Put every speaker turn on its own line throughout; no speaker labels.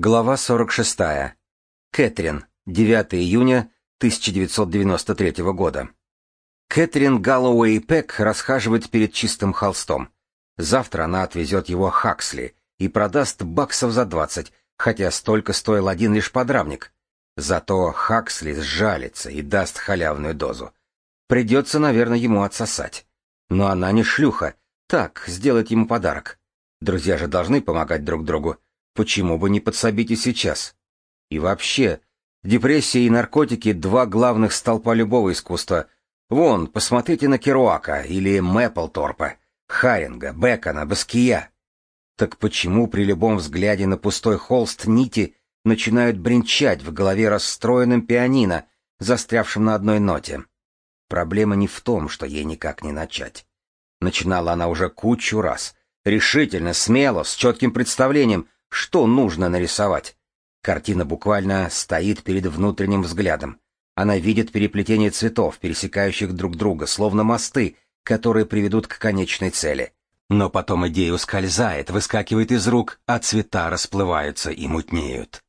Глава 46. Кэтрин. 9 июня 1993 года. Кэтрин Галлоуэй Пек расхаживает перед чистым холстом. Завтра она отвезет его Хаксли и продаст баксов за 20, хотя столько стоил один лишь подрамник. Зато Хаксли сжалится и даст халявную дозу. Придется, наверное, ему отсосать. Но она не шлюха. Так, сделать ему подарок. Друзья же должны помогать друг другу. Почему бы не подсобить и сейчас? И вообще, депрессия и наркотики — два главных столпа любого искусства. Вон, посмотрите на Керуака или Мэпплторпа, Харинга, Бекона, Баския. Так почему при любом взгляде на пустой холст нити начинают бренчать в голове расстроенным пианино, застрявшим на одной ноте? Проблема не в том, что ей никак не начать. Начинала она уже кучу раз. Решительно, смело, с четким представлением — что нужно нарисовать. Картина буквально стоит перед внутренним взглядом. Она видит переплетение цветов, пересекающих друг друга, словно мосты, которые приведут к конечной цели. Но потом идея ускользает, выскакивает из рук, а цвета расплываются и мутнеют.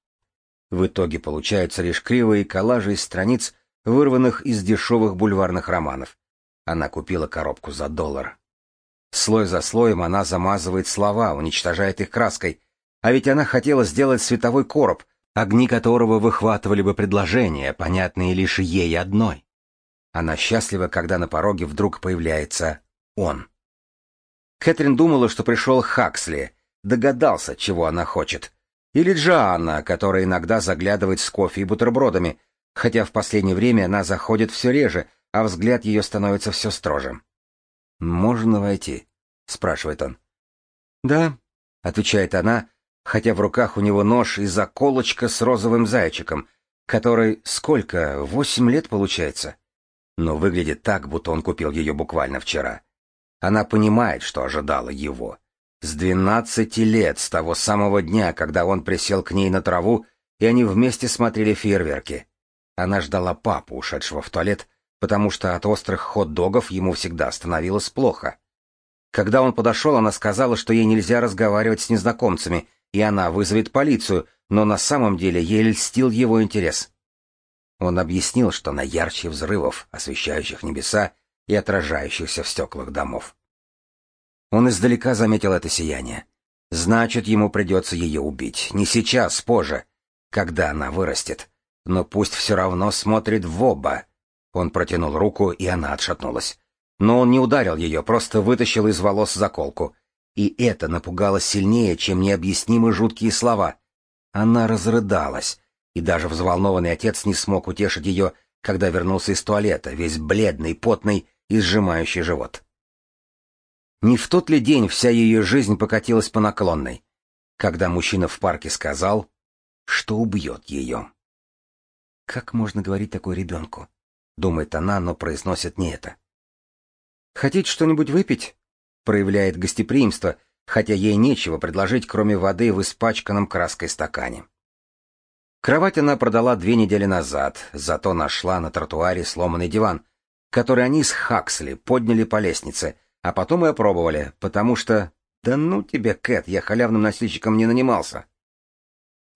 В итоге получаются лишь кривые коллажи из страниц, вырванных из дешевых бульварных романов. Она купила коробку за доллар. Слой за слоем она замазывает слова, уничтожает их краской, а ведь она хотела сделать световой короб, огни которого выхватывали бы предложения, понятные лишь ей одной. Она счастлива, когда на пороге вдруг появляется он. Кэтрин думала, что пришел Хаксли, догадался, чего она хочет. Или Джоанна, которая иногда заглядывает с кофе и бутербродами, хотя в последнее время она заходит все реже, а взгляд ее становится все строже. «Можно войти?» — спрашивает он. «Да», — отвечает она, хотя в руках у него нож и заколочка с розовым зайчиком, который сколько, восемь лет получается? Но выглядит так, будто он купил ее буквально вчера. Она понимает, что ожидала его. С двенадцати лет, с того самого дня, когда он присел к ней на траву, и они вместе смотрели фейерверки. Она ждала папу, ушедшего в туалет, потому что от острых хот-догов ему всегда становилось плохо. Когда он подошел, она сказала, что ей нельзя разговаривать с незнакомцами, и она вызовет полицию, но на самом деле ей льстил его интерес. Он объяснил, что на ярче взрывов, освещающих небеса и отражающихся в стеклах домов. Он издалека заметил это сияние. Значит, ему придется ее убить. Не сейчас, позже, когда она вырастет. Но пусть все равно смотрит в оба. Он протянул руку, и она отшатнулась. Но он не ударил ее, просто вытащил из волос заколку. И это напугало сильнее, чем необъяснимо жуткие слова. Она разрыдалась, и даже взволнованный отец не смог утешить ее, когда вернулся из туалета, весь бледный, потный и сжимающий живот. Не в тот ли день вся ее жизнь покатилась по наклонной, когда мужчина в парке сказал, что убьет ее. «Как можно говорить такое ребенку?» — думает она, но произносит не это. «Хотите что-нибудь выпить?» Проявляет гостеприимство, хотя ей нечего предложить, кроме воды в испачканном краской стакане. Кровать она продала две недели назад, зато нашла на тротуаре сломанный диван, который они с Хаксли подняли по лестнице, а потом и опробовали, потому что... Да ну тебе, Кэт, я халявным носильщиком не нанимался.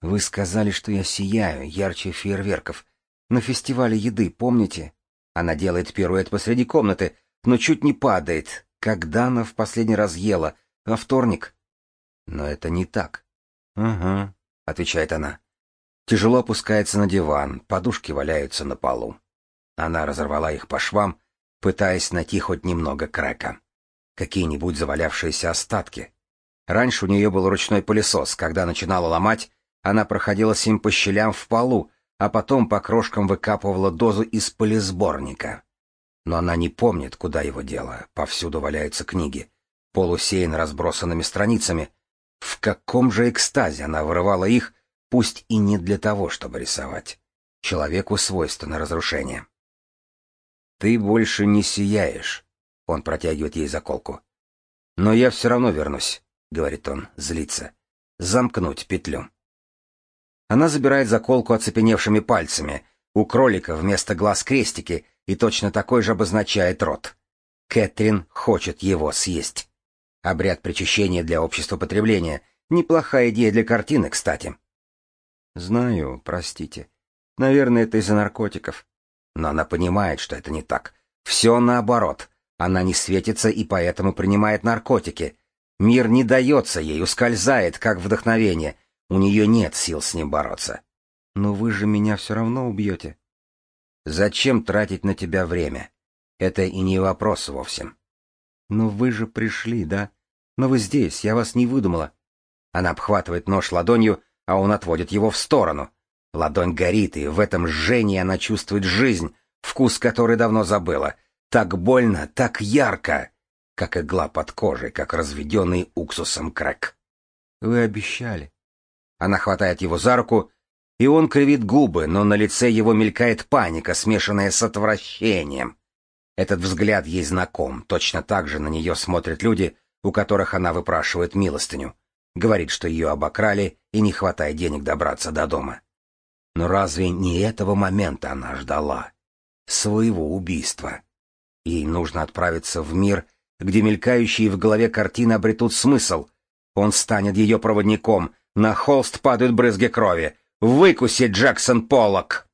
Вы сказали, что я сияю, ярче фейерверков. На фестивале еды, помните? Она делает пируэт посреди комнаты, но чуть не падает, когда она в последний раз ела? Во вторник? Но это не так. Угу, отвечает она. Тяжело опускается на диван, подушки валяются на полу. Она разорвала их по швам, пытаясь найти хоть немного крека. Какие-нибудь завалявшиеся остатки. Раньше у нее был ручной пылесос. Когда начинала ломать, она проходила с ним по щелям в полу, а потом по крошкам выкапывала дозу из пылесборника. Но она не помнит, куда его дело. Повсюду валяются книги. Пол разбросанными страницами. В каком же экстазе она вырывала их, пусть и не для того, чтобы рисовать. Человеку свойственно разрушение. «Ты больше не сияешь», — он протягивает ей заколку. «Но я все равно вернусь», — говорит он, злится. «Замкнуть петлю». Она забирает заколку оцепеневшими пальцами. У кролика вместо глаз крестики — и точно такой же обозначает рот. Кэтрин хочет его съесть. Обряд причащения для общества потребления. Неплохая идея для картины, кстати. Знаю, простите. Наверное, это из-за наркотиков. Но она понимает, что это не так. Все наоборот. Она не светится и поэтому принимает наркотики. Мир не дается ей, ускользает, как вдохновение. У нее нет сил с ним бороться. Но вы же меня все равно убьете. Зачем тратить на тебя время? Это и не вопрос вовсе. Но вы же пришли, да? Но вы здесь, я вас не выдумала. Она обхватывает нож ладонью, а он отводит его в сторону. Ладонь горит, и в этом жжении она чувствует жизнь, вкус которой давно забыла. Так больно, так ярко, как игла под кожей, как разведенный уксусом крэк. Вы обещали. Она хватает его за руку, и он кривит губы, но на лице его мелькает паника, смешанная с отвращением. Этот взгляд ей знаком, точно так же на нее смотрят люди, у которых она выпрашивает милостыню. Говорит, что ее обокрали и не хватает денег добраться до дома. Но разве не этого момента она ждала? Своего убийства. Ей нужно отправиться в мир, где мелькающие в голове картины обретут смысл. Он станет ее проводником, на холст падают брызги крови. Выкуси, Джексон Поллок!